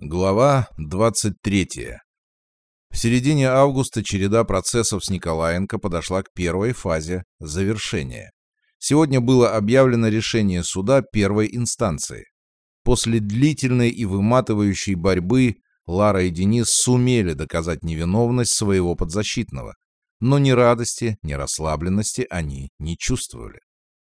Глава 23. В середине августа череда процессов с Николаенко подошла к первой фазе завершения. Сегодня было объявлено решение суда первой инстанции. После длительной и выматывающей борьбы Лара и Денис сумели доказать невиновность своего подзащитного, но ни радости, ни расслабленности они не чувствовали.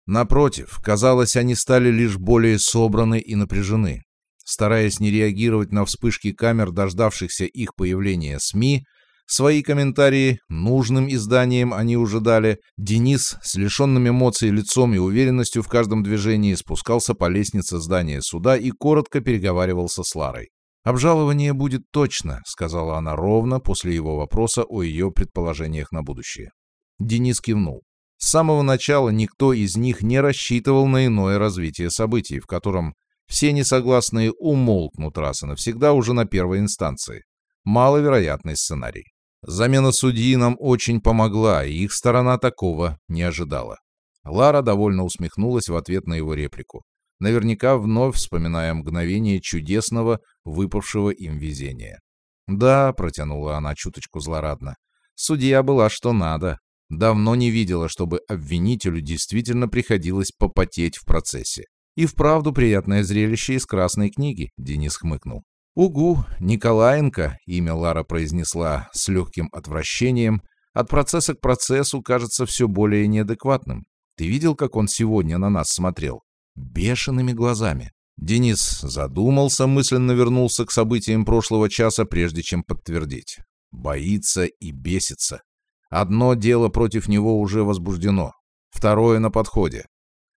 Напротив, казалось, они стали лишь более собраны и напряжены. Стараясь не реагировать на вспышки камер, дождавшихся их появления СМИ, свои комментарии нужным изданиям они уже дали, Денис с лишенным эмоций лицом и уверенностью в каждом движении спускался по лестнице здания суда и коротко переговаривался с Ларой. «Обжалование будет точно», — сказала она ровно после его вопроса о ее предположениях на будущее. Денис кивнул. С самого начала никто из них не рассчитывал на иное развитие событий, в котором все несогласные умолкнут раз и навсегда уже на первой инстанции. Маловероятный сценарий. Замена судьи нам очень помогла, и их сторона такого не ожидала. Лара довольно усмехнулась в ответ на его реплику. Наверняка вновь вспоминая мгновение чудесного, выпавшего им везения. «Да», — протянула она чуточку злорадно, — «судья была что надо. Давно не видела, чтобы обвинителю действительно приходилось попотеть в процессе. «И вправду приятное зрелище из красной книги», — Денис хмыкнул. «Угу, Николаенко», — имя Лара произнесла с легким отвращением, «от процесса к процессу кажется все более неадекватным. Ты видел, как он сегодня на нас смотрел? Бешеными глазами». Денис задумался, мысленно вернулся к событиям прошлого часа, прежде чем подтвердить. Боится и бесится. Одно дело против него уже возбуждено, второе на подходе.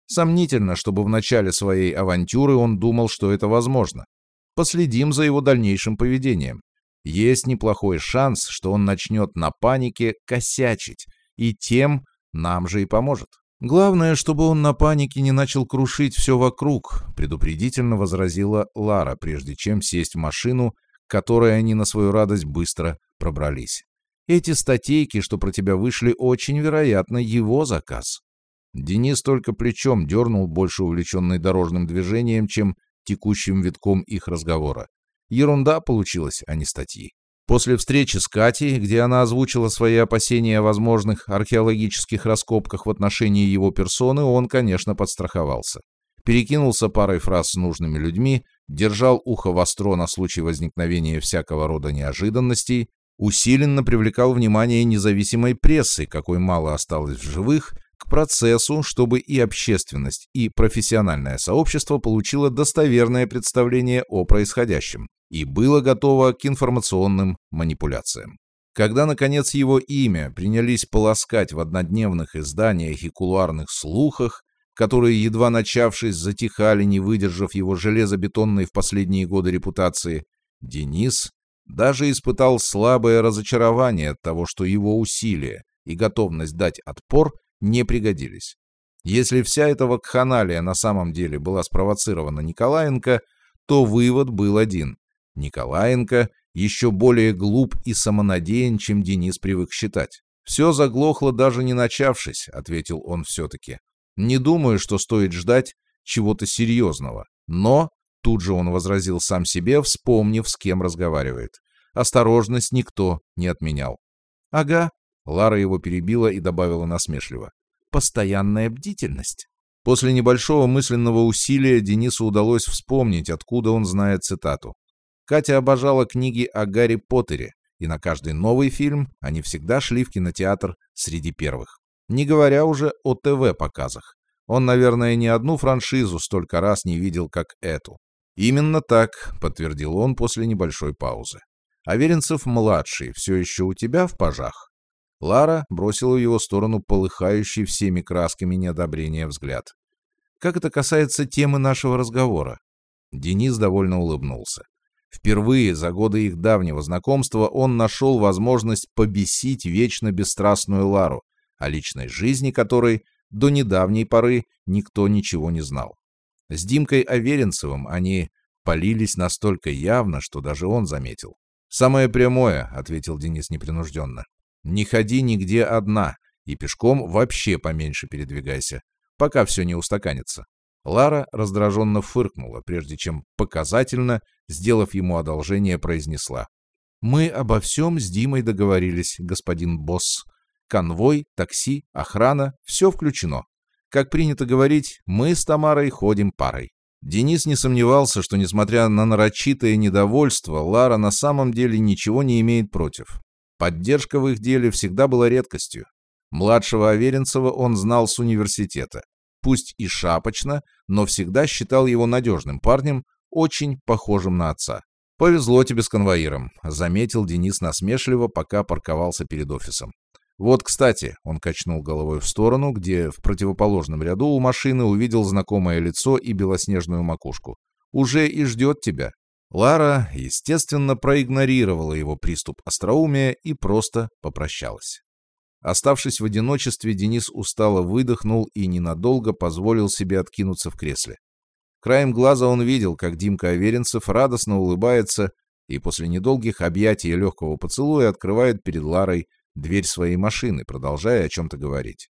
Сомнительно, чтобы в начале своей авантюры он думал, что это возможно. Последим за его дальнейшим поведением. Есть неплохой шанс, что он начнет на панике косячить, и тем нам же и поможет. Главное, чтобы он на панике не начал крушить все вокруг, предупредительно возразила Лара, прежде чем сесть в машину, к которой они на свою радость быстро пробрались. Эти статейки, что про тебя вышли, очень вероятно его заказ. Денис только плечом дернул, больше увлеченный дорожным движением, чем текущим витком их разговора. Ерунда получилась, а не статьи. После встречи с Катей, где она озвучила свои опасения о возможных археологических раскопках в отношении его персоны, он, конечно, подстраховался. Перекинулся парой фраз с нужными людьми, держал ухо востро на случай возникновения всякого рода неожиданностей, усиленно привлекал внимание независимой прессы, какой мало осталось в живых, к процессу, чтобы и общественность, и профессиональное сообщество получило достоверное представление о происходящем и было готово к информационным манипуляциям. Когда, наконец, его имя принялись полоскать в однодневных изданиях и кулуарных слухах, которые, едва начавшись, затихали, не выдержав его железобетонной в последние годы репутации, Денис даже испытал слабое разочарование от того, что его усилия и готовность дать отпор не пригодились. Если вся эта вакханалия на самом деле была спровоцирована Николаенко, то вывод был один. Николаенко еще более глуп и самонадеян, чем Денис привык считать. «Все заглохло, даже не начавшись», — ответил он все-таки. «Не думаю, что стоит ждать чего-то серьезного. Но Тут же он возразил сам себе, вспомнив, с кем разговаривает. Осторожность никто не отменял. «Ага», — Лара его перебила и добавила насмешливо. «Постоянная бдительность». После небольшого мысленного усилия Денису удалось вспомнить, откуда он знает цитату. Катя обожала книги о Гарри Поттере, и на каждый новый фильм они всегда шли в кинотеатр среди первых. Не говоря уже о ТВ-показах. Он, наверное, ни одну франшизу столько раз не видел, как эту. «Именно так», — подтвердил он после небольшой паузы. «Аверинцев-младший все еще у тебя в пажах?» Лара бросила в его сторону полыхающий всеми красками неодобрения взгляд. «Как это касается темы нашего разговора?» Денис довольно улыбнулся. Впервые за годы их давнего знакомства он нашел возможность побесить вечно бесстрастную Лару, о личной жизни которой до недавней поры никто ничего не знал. С Димкой Аверинцевым они полились настолько явно, что даже он заметил. «Самое прямое», — ответил Денис непринужденно. «Не ходи нигде одна, и пешком вообще поменьше передвигайся, пока все не устаканится». Лара раздраженно фыркнула, прежде чем показательно сделав ему одолжение, произнесла. «Мы обо всем с Димой договорились, господин босс. Конвой, такси, охрана — все включено. Как принято говорить, мы с Тамарой ходим парой». Денис не сомневался, что, несмотря на нарочитое недовольство, Лара на самом деле ничего не имеет против. Поддержка в их деле всегда была редкостью. Младшего Аверинцева он знал с университета. Пусть и шапочно, но всегда считал его надежным парнем, очень похожим на отца. «Повезло тебе с конвоиром», — заметил Денис насмешливо, пока парковался перед офисом. «Вот, кстати», — он качнул головой в сторону, где в противоположном ряду у машины увидел знакомое лицо и белоснежную макушку. «Уже и ждет тебя». Лара, естественно, проигнорировала его приступ остроумия и просто попрощалась. Оставшись в одиночестве, Денис устало выдохнул и ненадолго позволил себе откинуться в кресле. Краем глаза он видел, как Димка Аверинцев радостно улыбается и после недолгих объятий и легкого поцелуя открывает перед Ларой дверь своей машины, продолжая о чем-то говорить.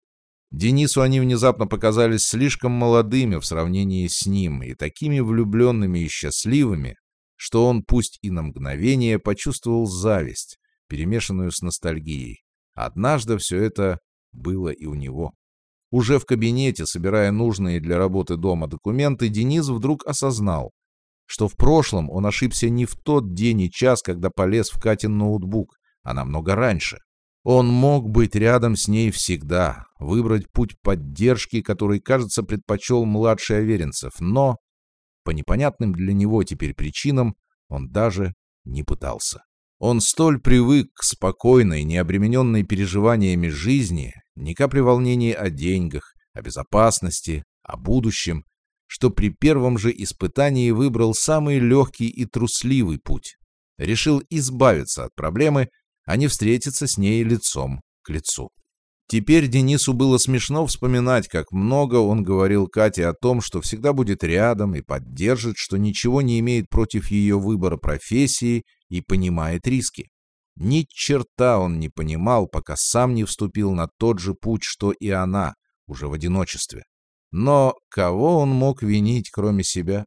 Денису они внезапно показались слишком молодыми в сравнении с ним и такими влюбленными и счастливыми, что он пусть и на мгновение почувствовал зависть, перемешанную с ностальгией. Однажды все это было и у него. Уже в кабинете, собирая нужные для работы дома документы, Денис вдруг осознал, что в прошлом он ошибся не в тот день и час, когда полез в Катин ноутбук, а намного раньше. Он мог быть рядом с ней всегда, выбрать путь поддержки, который, кажется, предпочел младший Аверинцев, но по непонятным для него теперь причинам он даже не пытался. Он столь привык к спокойной, необремененной переживаниями жизни, ни капли волнения о деньгах, о безопасности, о будущем, что при первом же испытании выбрал самый легкий и трусливый путь. Решил избавиться от проблемы, а не встретиться с ней лицом к лицу. Теперь Денису было смешно вспоминать, как много он говорил Кате о том, что всегда будет рядом и поддержит, что ничего не имеет против ее выбора профессии и понимает риски. Ни черта он не понимал, пока сам не вступил на тот же путь, что и она, уже в одиночестве. Но кого он мог винить, кроме себя?